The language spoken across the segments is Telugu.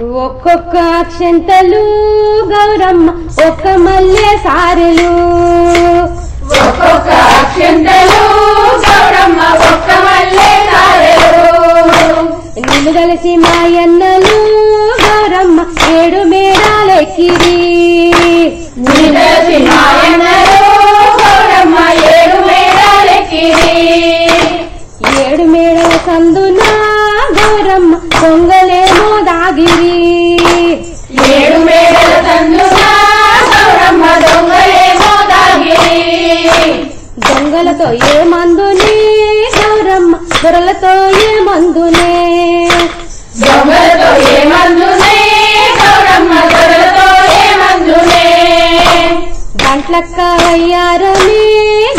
ఒక్కొక్క అక్షంతలు గౌరమ్మ ఒక్క మల్లె సారెలు. ఒక్కొక్క అక్షంతలు గౌరమ్మ ఒక్క మల్లె సారెలు. నిన్ను కలిసి మాయన్నలు గౌరమ్మ ఏడు మేడాలెక్కిరి. దొంగలతో ఏ మందునే? గౌరమ్మ దొరలతో ఏ మందునే? దొంగలతో ఏ మందునే? గౌరమ్మ దొరలతో ఏ మందునే? గంట్లక్క అయ్యారమే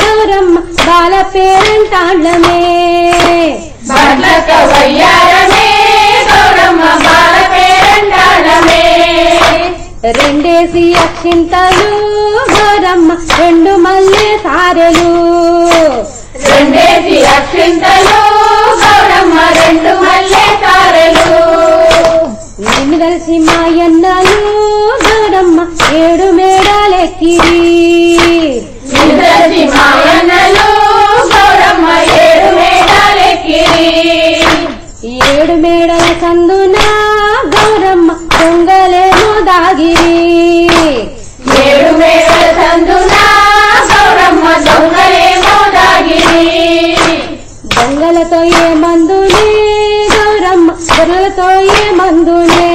గౌరమ్మ బాల పేరంటాండ్లమే బట్లక వయ్యారమే గౌరమ్మ పేరంటాడమే రెండేసి అక్షింతలు గౌరమ్మ రెండు మల్లె సారెలు రెండేసి అక్షింతలు గౌరమ్మ రెండు మల్లె సారెలు నిన్ను కలిసి మాయన్నలు గౌరమ్మ ఏడు మేడాలెక్కిరి. నిదర్శి మాయన్నలు గౌరమ్మ ఏడు మేడాలెక్కిరి. ఏడు మేడల సందున దాగిరి ఏడు మేడల సందున గౌరమ్మ దొంగలేమో దాగిరి దొంగలతో ఏ మందునే గౌరమ్మ దొంగలతో ఏ మందునే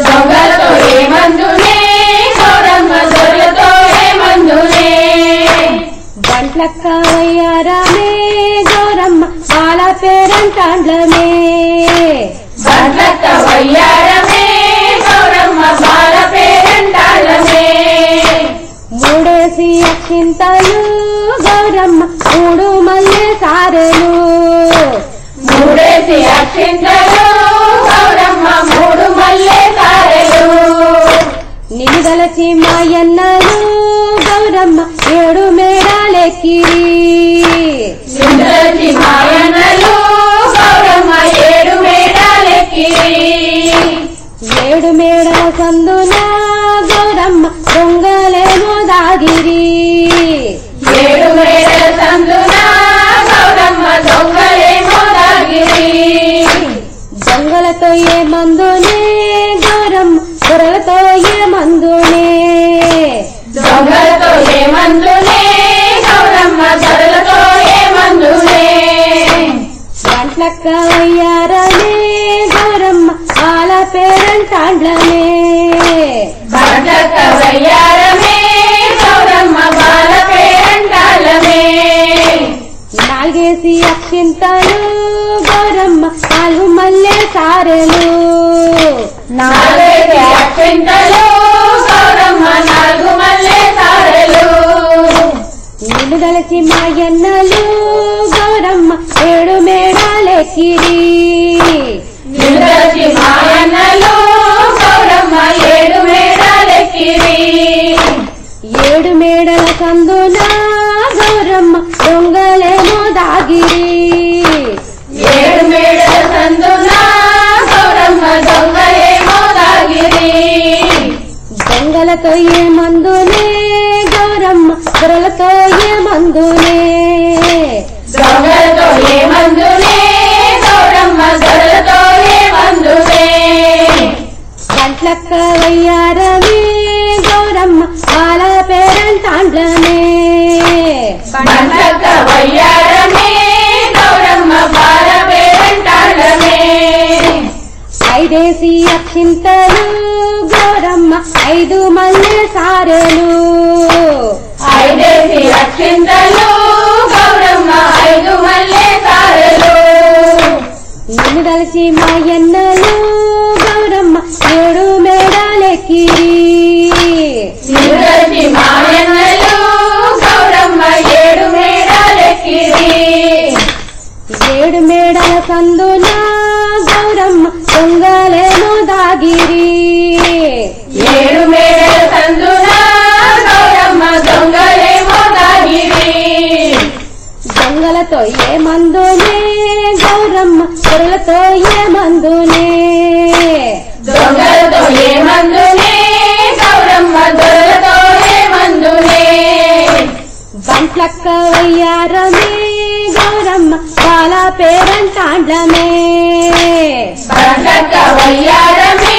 దొంగలతో ఏ మందునే గౌరమ్మ దొరలతో ఏ మందునే బంట్లక్క అయ్యారమే గౌరమ్మ బాల పేరంటాండ్లమే. బట్లక్క వయ్యారమే అక్షింతలు గౌరమ్మ మూడు మల్లె సారెలు. మూడేసి అక్షింతలు గౌరమ్మ మూడు మల్లె సారెలు. నిన్ను గలచి మాయన్నలు గౌరమ్మ ఏడు మేడాలెక్కిరి నిద్రచి మాయనలు గౌరమ్మ ఏడు మేడాలెక్కిరి ఏడు మేడల సందున గౌరమ్మ దొంగలేమో దాగిరి. ఏ మందునే గౌరమ్మ దొరలతో ఏ మందునే. దొంగలతో ఏ మందునే గౌరమ్మ దొరలతో ఏ మందునే. గంట్లక్క అయ్యారనే గౌరమ్మ ఆల పేరంటాండ్లమే నాలుగు మల్లె సారెలు సారెలు నిన్ను గలచి మాయన్నలు గౌరమ్మ ఏడు మేడాలెక్కిరి నిద్రచి మాయన్నలు గౌరమ్మ ఏడు మేడల సందున గౌరమ్మ దొంగలేమో దాగిరి. దొంగలతో ఏ మందునే గౌరమ్మ దొరలతో ఏ ఏ మందునే గౌరమ్మ దొరలతో ఏ గంట్లక్క వయ్యారమే గౌరమ్మ బాల పేరంటాండ్లమే వయ్యారమే గౌరమ్మ పేరంటాడమే ఐదేసి అక్షింతలు ఐదు మల్లె సారెలు. ఐదేసి అక్షింతలు గౌరమ్మ ఐదు మల్లె సారెలు. నిన్ను కలిసి మాయన్నలు గౌరమ్మ ఏడు మేడాలెక్కిరి నిద్రచి మాయన్నలు గౌరమ్మ ఏడు మేడాలెక్కిరి ఏడు మేడల సందున గౌరమ్మ దొంగలేమో దాగిరి. దొంగలతో మందునే. దొంగలతో ఏ ఏమందునే గౌరమ్మ దొరలతో మందునే. బంట్లక్క వయ్యారమే గౌరమ్మ వాళ్ళ పేరంటాండమే బంట్లక్క వయ్యారమే